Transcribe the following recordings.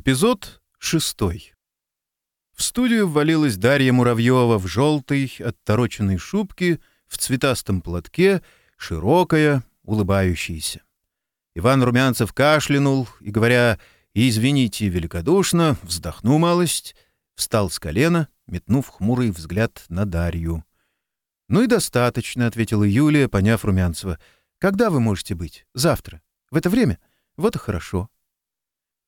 Эпизод шестой. В студию ввалилась Дарья Муравьева в желтой, оттороченной шубке, в цветастом платке, широкая, улыбающаяся. Иван Румянцев кашлянул и, говоря «Извините великодушно», вздохнул малость, встал с колена, метнув хмурый взгляд на Дарью. «Ну и достаточно», — ответила Юлия, поняв Румянцева. «Когда вы можете быть? Завтра. В это время? Вот и хорошо».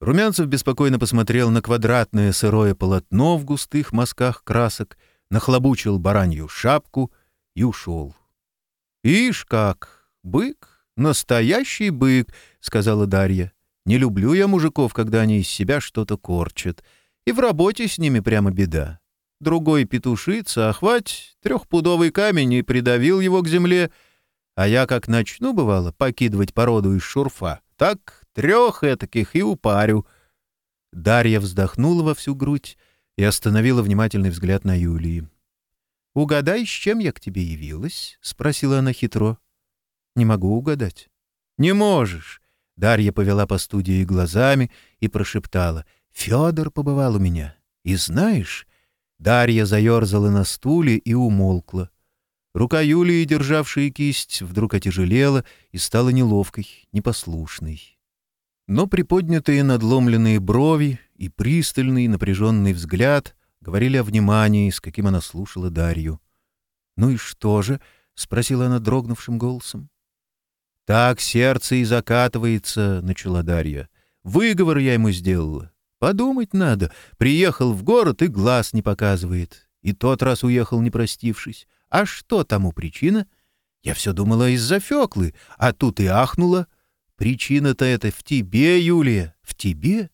Румянцев беспокойно посмотрел на квадратное сырое полотно в густых мазках красок, нахлобучил баранью шапку и ушел. «Ишь как! Бык! Настоящий бык!» — сказала Дарья. «Не люблю я мужиков, когда они из себя что-то корчат. И в работе с ними прямо беда. Другой петушится, охвать а трехпудовый камень и придавил его к земле. А я, как начну, бывало, покидывать породу из шурфа, так трех этаких и упарю». Дарья вздохнула во всю грудь и остановила внимательный взгляд на Юлии. «Угадай, с чем я к тебе явилась?» — спросила она хитро. «Не могу угадать». «Не можешь!» — Дарья повела по студии глазами и прошептала. «Федор побывал у меня. И знаешь...» Дарья заерзала на стуле и умолкла. Рука Юлии, державшая кисть, вдруг отяжелела и стала неловкой, непослушной. Но приподнятые надломленные брови и пристальный напряженный взгляд говорили о внимании, с каким она слушала Дарью. «Ну и что же?» — спросила она дрогнувшим голосом. «Так сердце и закатывается», — начала Дарья. «Выговор я ему сделала. Подумать надо. Приехал в город и глаз не показывает. И тот раз уехал, не простившись. А что тому причина? Я все думала из-за Феклы, а тут и ахнула. Причина-то это в тебе, Юлия, в тебе.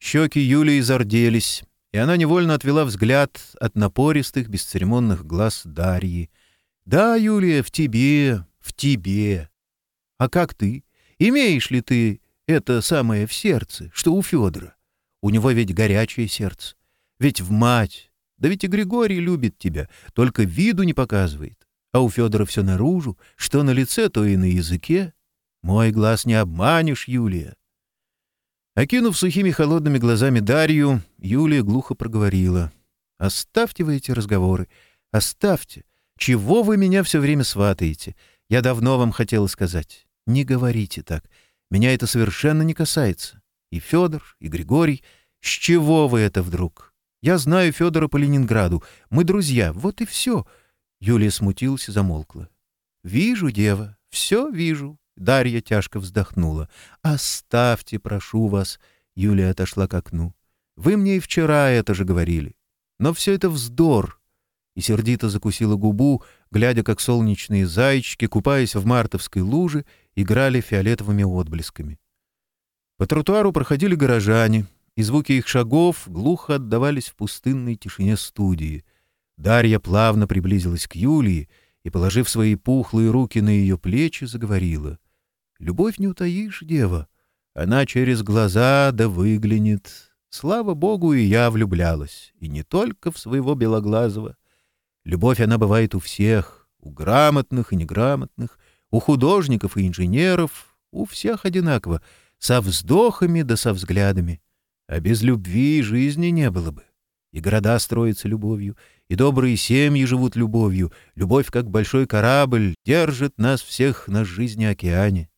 Щеки Юлии зарделись, и она невольно отвела взгляд от напористых, бесцеремонных глаз Дарьи. Да, Юлия, в тебе, в тебе. А как ты? Имеешь ли ты это самое в сердце, что у Федора? У него ведь горячее сердце. Ведь в мать. Да ведь и Григорий любит тебя, только виду не показывает. А у Федора все наружу, что на лице, то и на языке. Мой глаз не обманешь, Юлия. Окинув сухими холодными глазами Дарью, Юлия глухо проговорила. «Оставьте вы эти разговоры. Оставьте. Чего вы меня все время сватаете? Я давно вам хотела сказать. Не говорите так. Меня это совершенно не касается. И Федор, и Григорий. С чего вы это вдруг? Я знаю Федора по Ленинграду. Мы друзья. Вот и все». Юлия смутилась и замолкла. «Вижу, дева. Все вижу. Дарья тяжко вздохнула. «Оставьте, прошу вас!» Юлия отошла к окну. «Вы мне и вчера это же говорили. Но все это вздор!» И сердито закусила губу, глядя, как солнечные зайчики, купаясь в мартовской луже, играли фиолетовыми отблесками. По тротуару проходили горожане, и звуки их шагов глухо отдавались в пустынной тишине студии. Дарья плавно приблизилась к Юлии, и, положив свои пухлые руки на ее плечи, заговорила. «Любовь не утаишь, дева. Она через глаза да выглянет. Слава богу, и я влюблялась. И не только в своего белоглазого. Любовь она бывает у всех, у грамотных и неграмотных, у художников и инженеров, у всех одинаково, со вздохами да со взглядами. А без любви жизни не было бы и города строятся любовью, и добрые семьи живут любовью. Любовь, как большой корабль, держит нас всех на жизни океане.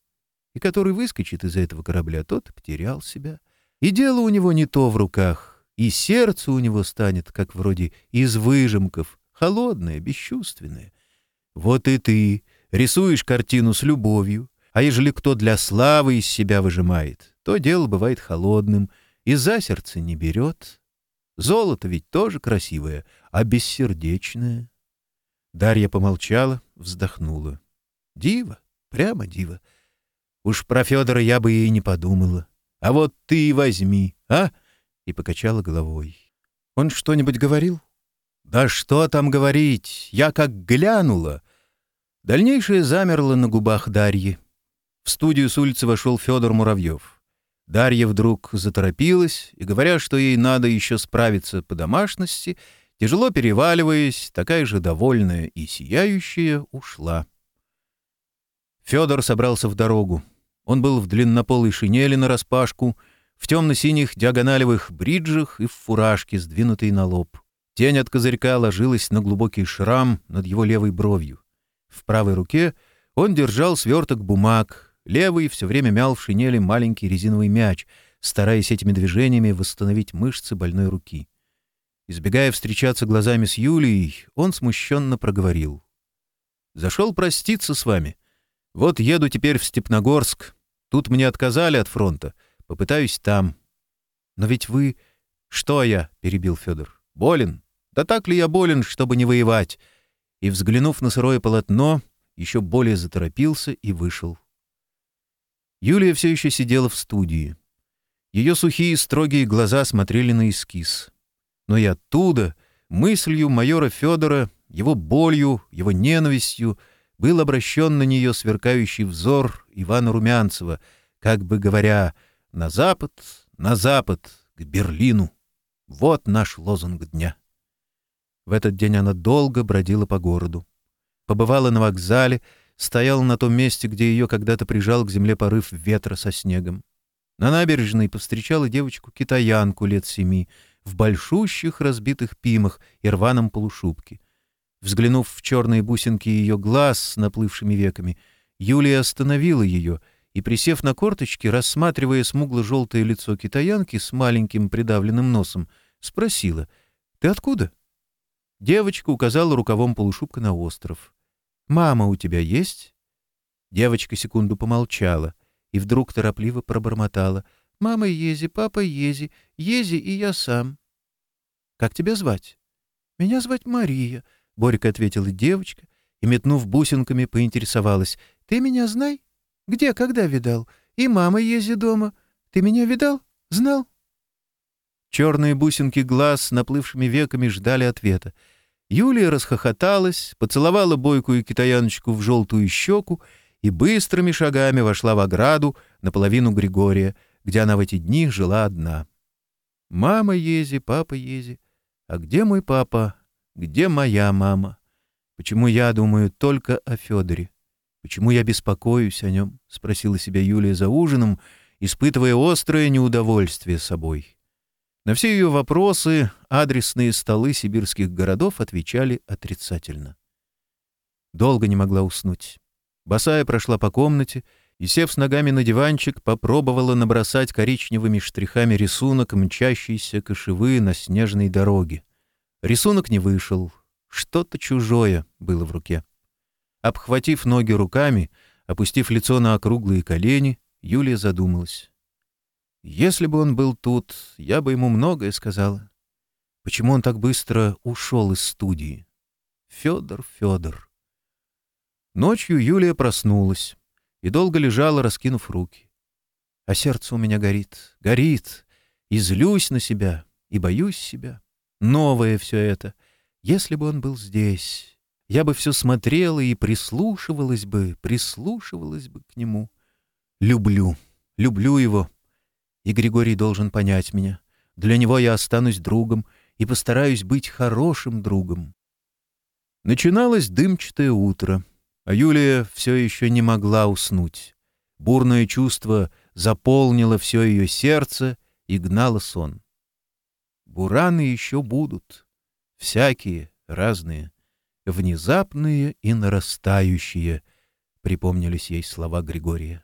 И который выскочит из этого корабля, тот потерял себя. И дело у него не то в руках, и сердце у него станет, как вроде из выжимков, холодное, бесчувственное. Вот и ты рисуешь картину с любовью, а ежели кто для славы из себя выжимает, то дело бывает холодным и за сердце не берет, Золото ведь тоже красивое, а бессердечное. Дарья помолчала, вздохнула. Диво, прямо диво. Уж про Федора я бы ей не подумала. А вот ты возьми, а? И покачала головой. Он что-нибудь говорил? Да что там говорить? Я как глянула. Дальнейшее замерло на губах Дарьи. В студию с улицы вошел Федор Муравьев. Дарья вдруг заторопилась и, говоря, что ей надо еще справиться по домашности, тяжело переваливаясь, такая же довольная и сияющая, ушла. Федор собрался в дорогу. Он был в длиннополой шинели нараспашку, в темно-синих диагоналевых бриджах и в фуражке, сдвинутой на лоб. Тень от козырька ложилась на глубокий шрам над его левой бровью. В правой руке он держал сверток бумаг — Левый, все время мял в шинели маленький резиновый мяч, стараясь этими движениями восстановить мышцы больной руки. Избегая встречаться глазами с Юлией, он смущенно проговорил. «Зашел проститься с вами. Вот еду теперь в Степногорск. Тут мне отказали от фронта. Попытаюсь там». «Но ведь вы...» «Что я?» — перебил Федор. «Болен? Да так ли я болен, чтобы не воевать?» И, взглянув на сырое полотно, еще более заторопился и вышел Юлия все еще сидела в студии. Ее сухие строгие глаза смотрели на эскиз. Но и оттуда, мыслью майора Федора, его болью, его ненавистью, был обращен на нее сверкающий взор Ивана Румянцева, как бы говоря «на запад, на запад, к Берлину». Вот наш лозунг дня. В этот день она долго бродила по городу. Побывала на вокзале, стояла на том месте, где ее когда-то прижал к земле порыв ветра со снегом. На набережной повстречала девочку-китаянку лет семи в большущих разбитых пимах и рваном полушубке. Взглянув в черные бусинки ее глаз с наплывшими веками, Юлия остановила ее и, присев на корточки, рассматривая смугло-желтое лицо китаянки с маленьким придавленным носом, спросила «Ты откуда?» Девочка указала рукавом полушубка на остров. «Мама у тебя есть?» Девочка секунду помолчала и вдруг торопливо пробормотала. «Мама Ези, папа Ези, Ези и я сам». «Как тебя звать?» «Меня звать Мария», — Борька ответила девочка и, метнув бусинками, поинтересовалась. «Ты меня знай? Где, когда видал? И мама Ези дома. Ты меня видал? Знал?» Черные бусинки глаз с наплывшими веками ждали ответа — Юлия расхохоталась, поцеловала бойкую китаяночку в желтую щеку и быстрыми шагами вошла в ограду наполовину Григория, где она в эти дни жила одна. «Мама Ези, папа Ези, а где мой папа? Где моя мама? Почему я думаю только о Федоре? Почему я беспокоюсь о нем?» — спросила себя Юлия за ужином, испытывая острое неудовольствие собой. На все ее вопросы адресные столы сибирских городов отвечали отрицательно. Долго не могла уснуть. Босая прошла по комнате и, сев с ногами на диванчик, попробовала набросать коричневыми штрихами рисунок, мчащийся кошевы на снежной дороге. Рисунок не вышел. Что-то чужое было в руке. Обхватив ноги руками, опустив лицо на округлые колени, Юлия задумалась. Если бы он был тут, я бы ему многое сказала. Почему он так быстро ушел из студии? Федор, Федор. Ночью Юлия проснулась и долго лежала, раскинув руки. А сердце у меня горит, горит, и злюсь на себя, и боюсь себя. Новое все это. Если бы он был здесь, я бы все смотрела и прислушивалась бы, прислушивалась бы к нему. Люблю, люблю его, И Григорий должен понять меня. Для него я останусь другом и постараюсь быть хорошим другом. Начиналось дымчатое утро — а Юлия все еще не могла уснуть. Бурное чувство заполнило все ее сердце и гнало сон. Бураны еще будут, всякие, разные, внезапные и нарастающие, припомнились ей слова Григория.